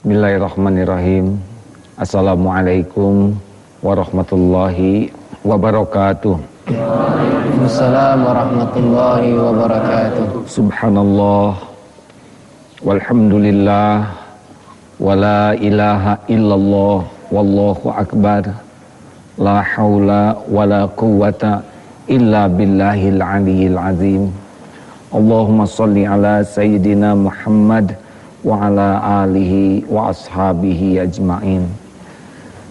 Bismillahirrahmanirrahim. Assalamualaikum warahmatullahi wabarakatuh. Waalaikumsalam warahmatullahi wabarakatuh. Subhanallah walhamdulillah wala ilaha illallah wallahu akbar. La haula wala quwata illa billahil aliyil azim. Allahumma salli ala sayyidina Muhammad wa ala alihi wa ashabihi ajmain.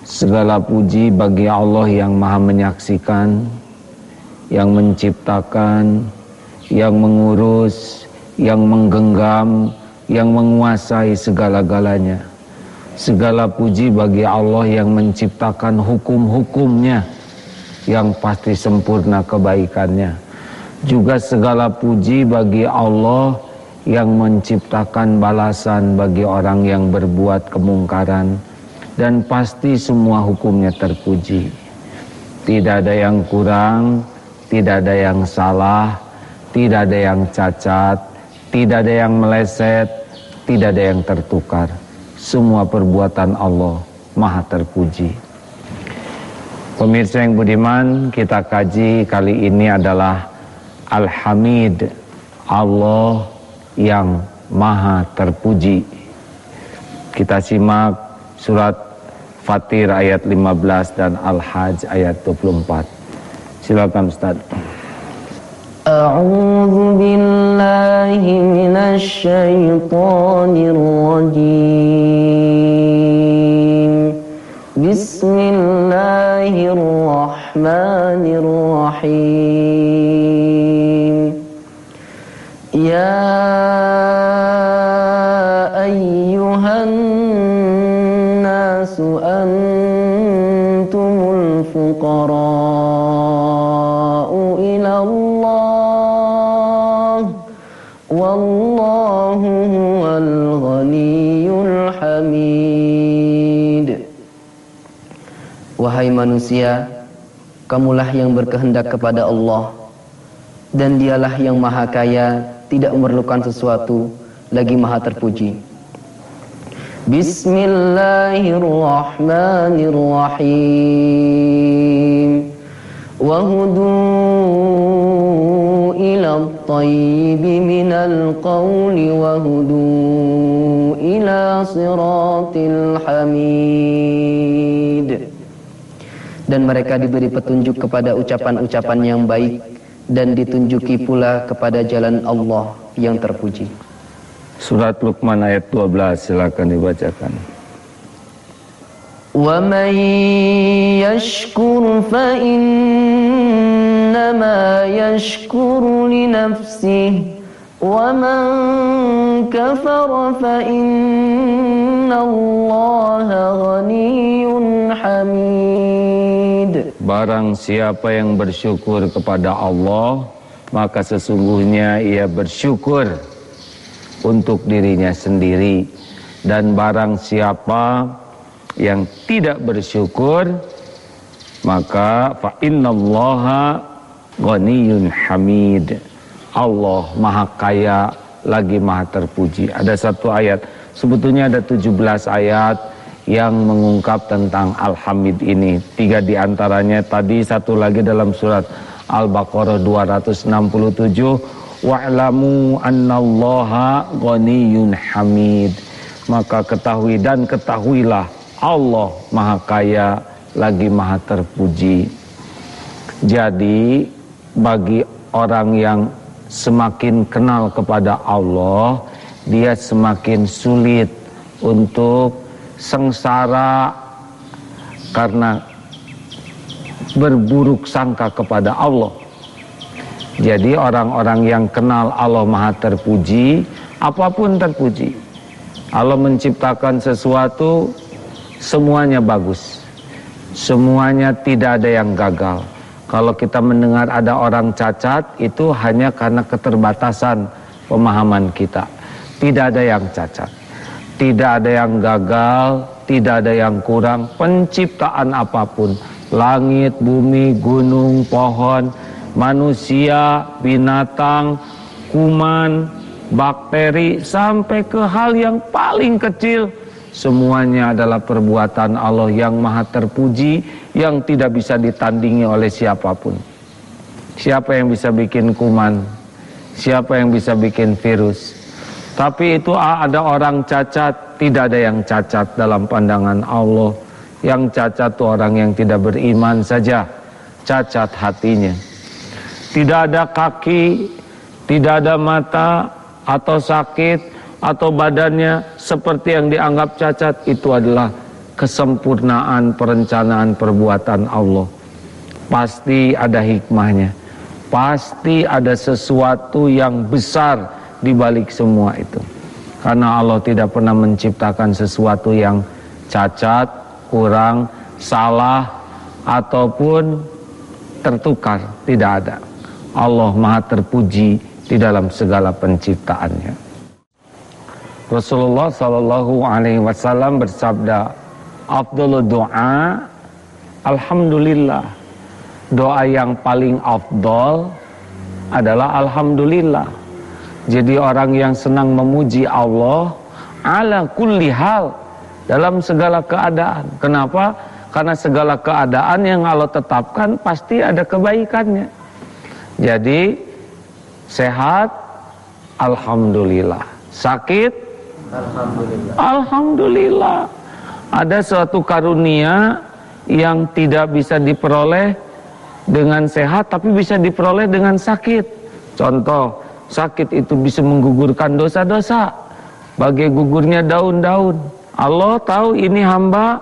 Segala puji bagi Allah yang maha menyaksikan, yang menciptakan, yang mengurus, yang menggenggam, yang menguasai segala-galanya. Segala puji bagi Allah yang menciptakan hukum-hukumnya, yang pasti sempurna kebaikannya. Juga segala puji bagi Allah yang menciptakan balasan bagi orang yang berbuat kemungkaran dan pasti semua hukumnya terpuji. Tidak ada yang kurang, tidak ada yang salah, tidak ada yang cacat, tidak ada yang meleset, tidak ada yang tertukar. Semua perbuatan Allah maha terpuji. Pemirsa yang budiman, kita kaji kali ini adalah Al-Hamid, Allah yang maha terpuji. Kita simak surat Fatir ayat 15 dan Al-Hajj ayat 24. Silakan Ustaz. A'udzu billahi syaithanir rajim. Bismillahirrahmanirrahim. Ya Wahai manusia, kamulah yang berkehendak kepada Allah dan dialah yang maha kaya, tidak memerlukan sesuatu, lagi maha terpuji. Bismillahirrahmanirrahim. Wahudu ila at-tayyib minal qawli wahudu ila siratil hamid dan mereka diberi petunjuk kepada ucapan-ucapan yang baik dan ditunjuki pula kepada jalan Allah yang terpuji. Surat Luqman ayat 12 silakan dibacakan. Wa man yashkur fa innama yashkuru li nafsihi wa man kafara fa inna Allah ghaniyyun hamid Barang siapa yang bersyukur kepada Allah Maka sesungguhnya ia bersyukur Untuk dirinya sendiri Dan barang siapa yang tidak bersyukur Maka fa innallaha ghaniyun hamid Allah maha kaya lagi maha terpuji Ada satu ayat Sebetulnya ada 17 ayat yang mengungkap tentang Al-Hamid ini. Tiga di antaranya tadi, satu lagi dalam surat Al-Baqarah 267. Wa'lamu annallaha ghaniyun hamid. Maka ketahui dan ketahuilah Allah maha kaya lagi maha terpuji. Jadi bagi orang yang semakin kenal kepada Allah, dia semakin sulit untuk sengsara karena berburuk sangka kepada Allah. Jadi orang-orang yang kenal Allah Maha terpuji, apa pun terpuji. Allah menciptakan sesuatu, semuanya bagus. Semuanya tidak ada yang gagal. Kalau kita mendengar ada orang cacat, itu hanya karena keterbatasan pemahaman kita. Tidak ada yang cacat. Tidak ada yang gagal, tidak ada yang kurang. Penciptaan apa pun, langit, bumi, gunung, pohon, manusia, binatang, kuman, bakteri, sampai ke hal yang paling kecil semuanya adalah perbuatan Allah yang maha terpuji yang tidak bisa ditandingi oleh siapa pun. Siapa yang bisa bikin kuman? Siapa yang bisa bikin virus? Tapi itu ada orang cacat, tidak ada yang cacat dalam pandangan Allah. Yang cacat itu orang yang tidak beriman saja, cacat hatinya. Tidak ada kaki, tidak ada mata atau sakit atau badannya seperti yang dianggap cacat itu adalah kesempurnaan perencanaan perbuatan Allah. Pasti ada hikmahnya. Pasti ada sesuatu yang besar di balik semua itu. Karena Allah tidak pernah menciptakan sesuatu yang cacat, kurang, salah, ataupun tertukar. Tidak ada. Allah maha terpuji di dalam segala penciptaannya. Rasulullah Shallallahu Alaihi Wasallam bersabda, Abdul doa, Alhamdulillah. Doa yang paling afdol adalah Alhamdulillah. Jadi orang yang senang memuji Allah ala kulli hal dalam segala keadaan. Kenapa? Karena segala keadaan yang Allah tetapkan pasti ada kebaikannya. Jadi sehat alhamdulillah. Sakit alhamdulillah. Alhamdulillah. Ada suatu karunia yang tidak bisa diperoleh dengan sehat tapi bisa diperoleh dengan sakit. Contoh Sakit itu bisa menggugurkan dosa-dosa. Bagai gugurnya daun-daun. Allah tahu ini hamba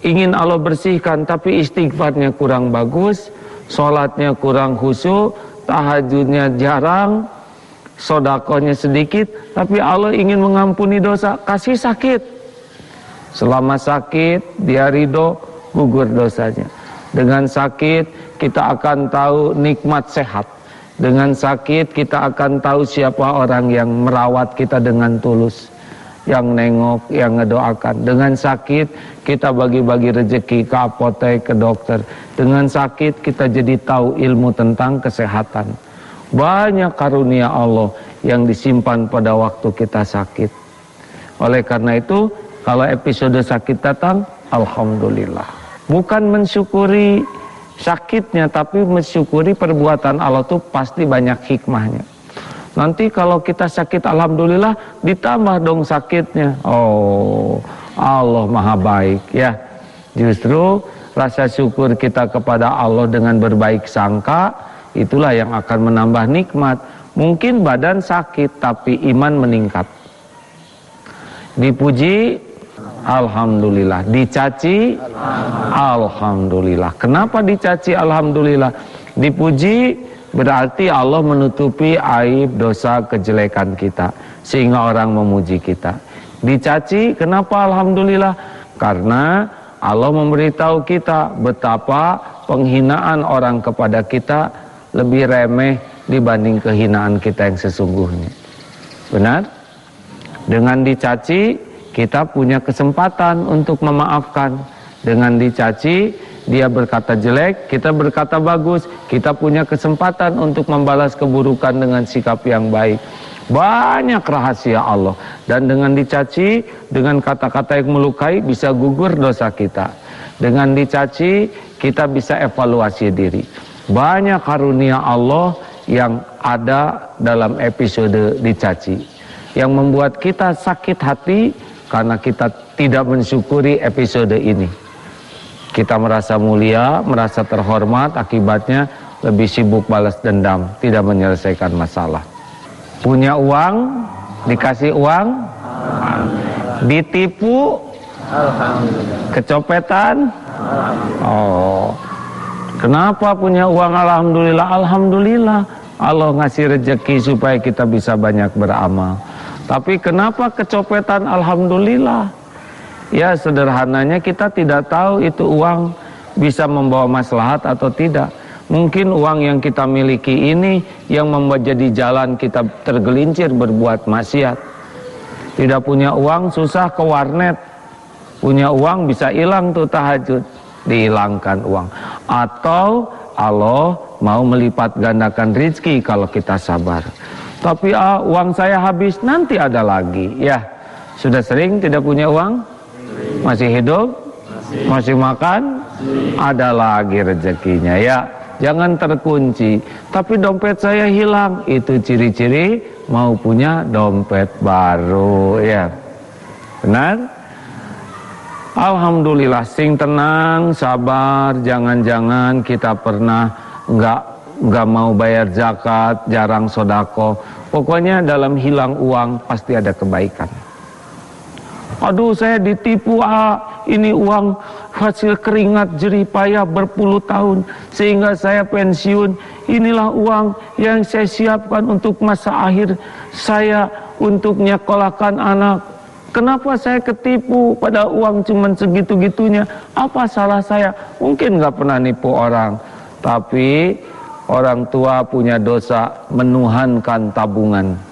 ingin Allah bersihkan tapi istighfarnya kurang bagus, sholatnya kurang khusyuk, tahajudnya jarang, sodakonya sedikit, tapi Allah ingin mengampuni dosa, kasih sakit. Selama sakit, dia ridho, gugur dosanya. Dengan sakit, kita akan tahu nikmat sehat. Dengan sakit kita akan tahu siapa orang yang merawat kita dengan tulus Yang nengok, yang ngedoakan. Dengan sakit kita bagi-bagi rezeki ke apotek, ke dokter. Dengan sakit kita jadi tahu ilmu tentang kesehatan. Banyak karunia Allah yang disimpan pada waktu kita sakit. Oleh karena itu kalau episode sakit datang Alhamdulillah. Bukan mensyukuri sakitnya tapi mensyukuri perbuatan Allah itu pasti banyak hikmahnya. Nanti kalau kita sakit alhamdulillah ditambah dong sakitnya. Oh, Allah Maha baik ya. Justru rasa syukur kita kepada Allah dengan berbaik sangka itulah yang akan menambah nikmat. Mungkin badan sakit tapi iman meningkat. Dipuji Alhamdulillah. Dicaci? Alhamdulillah. Kenapa dicaci? Alhamdulillah. Dipuji berarti Allah menutupi aib dosa kejelekan kita. Sehingga orang memuji kita. Dicaci kenapa Alhamdulillah? Karena Allah memberitahu kita betapa penghinaan orang kepada kita lebih remeh dibanding kehinaan kita yang sesungguhnya. Benar? Dengan dicaci kita punya kesempatan untuk memaafkan. Dengan dicaci, dia berkata jelek, kita berkata bagus. Kita punya kesempatan untuk membalas keburukan dengan sikap yang baik. Banyak rahasia Allah. Dan dengan dicaci, dengan kata-kata yang melukai, bisa gugur dosa kita. Dengan dicaci, kita bisa evaluasi diri. Banyak karunia Allah yang ada dalam episode dicaci. Yang membuat kita sakit hati, karena kita tidak mensyukuri episode ini. Kita merasa mulia, merasa terhormat, akibatnya lebih sibuk balas dendam, tidak menyelesaikan masalah. Punya uang, dikasih uang, ditipu, kecopetan, oh, kenapa punya uang? Alhamdulillah, alhamdulillah. Allah ngasih rezeki supaya kita bisa banyak beramal. Tapi kenapa kecopetan alhamdulillah? Ya sederhananya kita tidak tahu itu uang bisa membawa maslahat atau tidak. Mungkin uang yang kita miliki ini yang membuat jadi jalan kita tergelincir berbuat maksiat. Tidak punya uang susah ke warnet. Punya uang bisa hilang tuh tahajud. Dihilangkan uang. Atau Allah mau melipat gandakan rizki kalau kita sabar. Tapi ah, uang saya habis nanti ada lagi ya. Sudah sering tidak punya uang? Masih hidup? Masih makan? Ada lagi rezekinya ya. Jangan terkunci. Tapi dompet saya hilang. Itu ciri-ciri mau punya dompet baru ya. Benar? Alhamdulillah sing tenang, sabar, jangan-jangan kita pernah nggak nggak mau bayar zakat, jarang sodako. Pokoknya dalam hilang uang pasti ada kebaikan. Aduh saya ditipu ah, ini uang hasil keringat jerih payah berpuluh tahun sehingga saya pensiun. Inilah uang yang saya siapkan untuk masa akhir saya untuk nyekolahkan anak. Kenapa saya ketipu pada uang cuma segitu-gitunya? Apa salah saya? Mungkin nggak pernah nipu orang, tapi orang tua punya dosa menuhankan tabungan.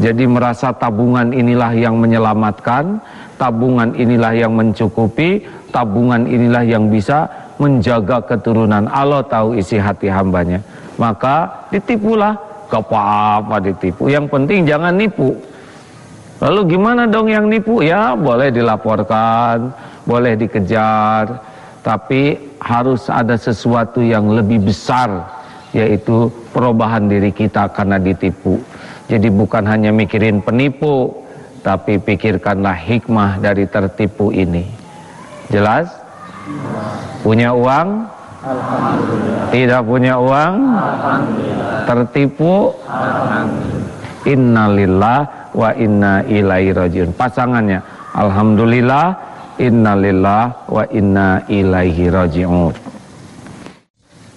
Jadi merasa tabungan inilah yang menyelamatkan, tabungan inilah yang mencukupi, tabungan inilah yang bisa menjaga keturunan. Allah tahu isi hati hambanya. Maka ditipulah, gak apa-apa ditipu. Yang penting jangan nipu. Lalu gimana dong yang nipu? Ya boleh dilaporkan, boleh dikejar, tapi harus ada sesuatu yang lebih besar, yaitu perubahan diri kita karena ditipu. Jadi bukan hanya mikirin penipu, tapi pikirkanlah hikmah dari tertipu ini. Jelas? Punya uang? Tidak punya uang? Tertipu? Innalillah wa inna ilaihi rajiun. Pasangannya alhamdulillah innalillah wa inna ilaihi rajiun.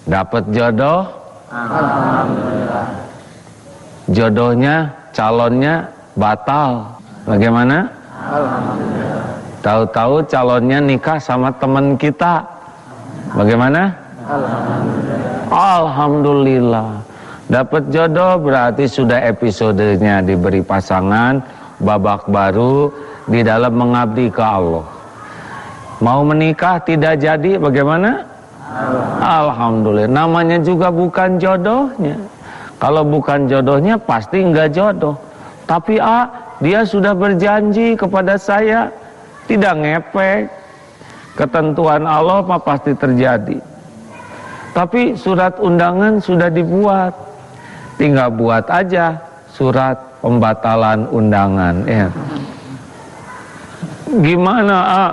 Dapat jodoh? Alhamdulillah. Jodohnya, calonnya batal. Bagaimana? Alhamdulillah. Tahu-tahu calonnya nikah sama teman kita. Bagaimana? Alhamdulillah. Alhamdulillah. Dapat jodoh berarti sudah episodenya diberi pasangan, babak baru di dalam mengabdi ke Allah. Mau menikah tidak jadi bagaimana? Alhamdulillah. Namanya juga bukan jodohnya. Kalau bukan jodohnya pasti enggak jodoh. Tapi ah, dia sudah berjanji kepada saya tidak ngepek. Ketentuan Allah apa pasti terjadi. Tapi surat undangan sudah dibuat tinggal buat aja surat pembatalan undangan ya. Gimana ah?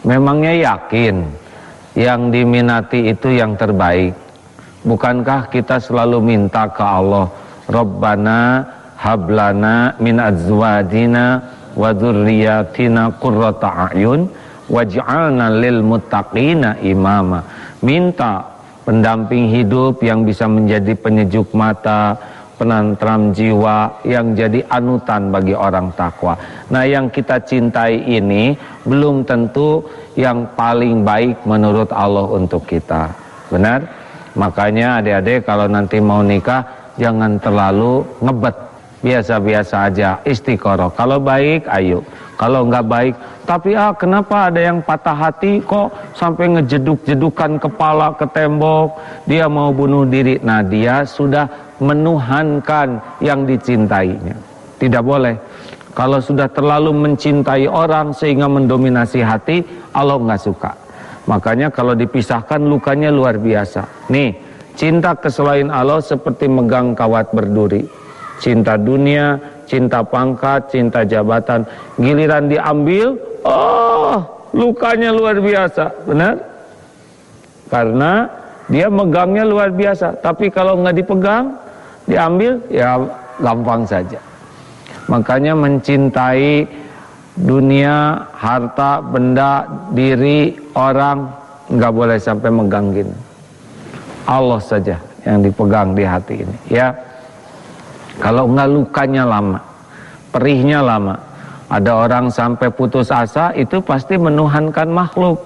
Memangnya yakin yang diminati itu yang terbaik? Bukankah kita selalu minta ke Allah, Rabbana hablana min azwajina wa dzurriyyatina qurrata a'yun waj'alna lil muttaqina imama. Minta pendamping hidup yang bisa menjadi penyejuk mata, penantram jiwa, yang jadi anutan bagi orang takwa. Nah, yang kita cintai ini belum tentu yang paling baik menurut Allah untuk kita. Benar? Makanya adik-adik kalau nanti mau nikah jangan terlalu ngebet. Biasa-biasa aja, istiqoroh. Kalau baik, ayo. Kalau nggak baik, tapi ah kenapa ada yang patah hati kok sampai ngejeduk-jedukan kepala ke tembok, dia mau bunuh diri. Nah dia sudah menuhankan yang dicintainya. Tidak boleh. Kalau sudah terlalu mencintai orang sehingga mendominasi hati, Allah nggak suka. Makanya kalau dipisahkan lukanya luar biasa. Nih, cinta ke selain Allah seperti megang kawat berduri. Cinta dunia, cinta pangkat, cinta jabatan. Giliran diambil, oh lukanya luar biasa, benar? Karena dia megangnya luar biasa. Tapi kalau nggak dipegang, diambil, ya gampang saja. Makanya mencintai dunia, harta, benda, diri, orang, nggak boleh sampai megang gini. Allah saja yang dipegang di hati ini, ya. Kalau enggak lukanya lama, perihnya lama. Ada orang sampai putus asa itu pasti menuhankan makhluk.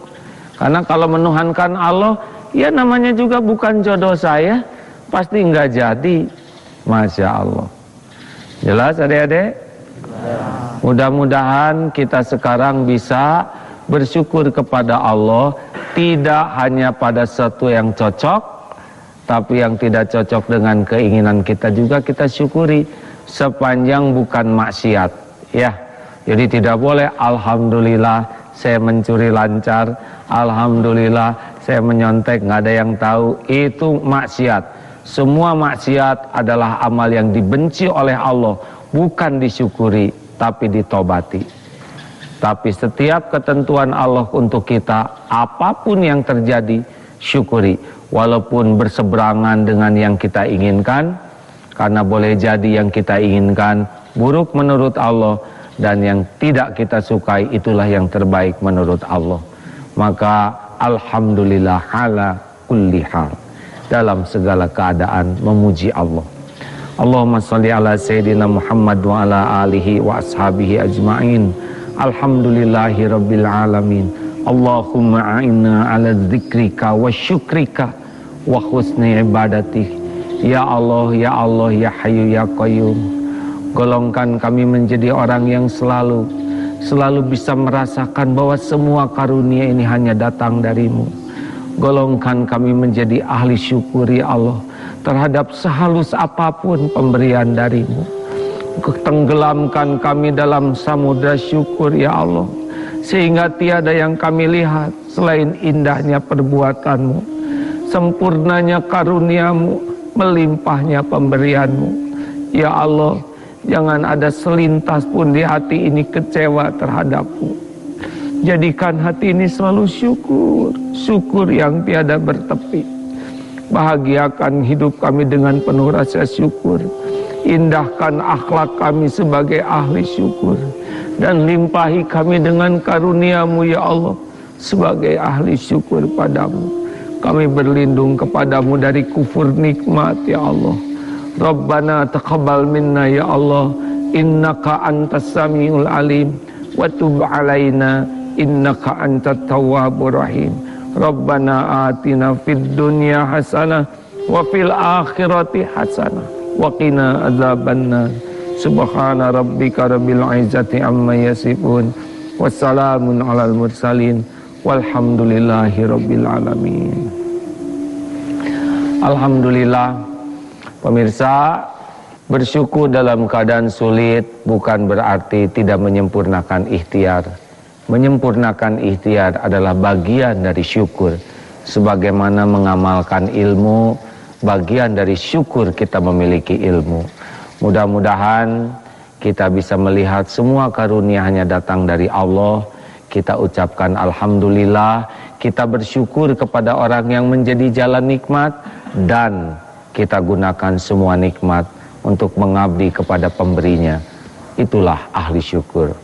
Karena kalau menuhankan Allah, ya namanya juga bukan jodoh saya, pasti enggak jadi. Masya Allah. Jelas adik-adik? Mudah-mudahan kita sekarang bisa bersyukur kepada Allah tidak hanya pada sesuatu yang cocok tapi yang tidak cocok dengan keinginan kita juga kita syukuri sepanjang bukan maksiat ya Jadi tidak boleh Alhamdulillah saya mencuri lancar, Alhamdulillah saya menyontek, nggak ada yang tahu. Itu maksiat. Semua maksiat adalah amal yang dibenci oleh Allah, bukan disyukuri, tapi ditobati. Tapi setiap ketentuan Allah untuk kita, apa pun yang terjadi, syukuri. Walaupun berseberangan dengan yang kita inginkan, karena boleh jadi yang kita inginkan buruk menurut Allah, dan yang tidak kita sukai itulah yang terbaik menurut Allah. Maka alhamdulillah ala kulli. Dalam segala keadaan memuji Allah. Allahumma salli ala sayyidina Muhammad wa ala alihi wa ashabihi ajma'in. Alhamdulillahi rabbil alamin. Allahumma a'inna ala dzikrika wa syukrika wa husni ibadatik. Ya Allah, ya Allah, ya Hayyu ya Qayyum. Golongkan kami menjadi orang yang selalu selalu bisa merasakan bahwa semua karunia ini hanya datang darimu. Golongkan kami menjadi ahli syukur ya Allah terhadap sehalus apa pun pemberian darimu. Tenggelamkan kami dalam samudra syukur ya Allah. Sehingga tiada yang kami lihat selain indahnya perbuatanmu. Sempurnanya karuniamu, melimpahnya pemberianmu. Ya Allah, Jangan ada selintas pun di hati ini kecewa terhadapmu. Jadikan hati ini selalu syukur, syukur yang tiada bertepi. Bahagiakan hidup kami dengan penuh rasa syukur. Indahkan akhlak kami sebagai ahli syukur. Dan limpahi kami dengan karuniamu ya Allah sebagai ahli syukur padamu. Kami berlindung kepadamu dari kufur nikmat ya Allah. Rabbana taqabbal minna ya Allah innaka antas samiul alim wa tub alaina innaka antat tawwabur rahim Rabbana atina fid dunya hasanah wa fil akhirati hasanah wa qina adzabannar subhana rabbika rabbil izzati amma yasifun. Wassalamun alal mursalin. Walhamdulillahi rabbil alamin. Alhamdulillah Pemirsa, bersyukur dalam keadaan sulit bukan berarti tidak menyempurnakan ikhtiar. Menyempurnakan ikhtiar adalah bagian dari syukur. Sebagaimana mengamalkan ilmu, bagian dari syukur kita memiliki ilmu. Mudah-mudahan kita bisa melihat semua karunia hanya datang dari Allah. Kita ucapkan Alhamdulillah, kita bersyukur kepada orang yang menjadi jalan nikmat dan kita gunakan semua nikmat untuk mengabdi kepada pemberinya. Itulah ahli syukur.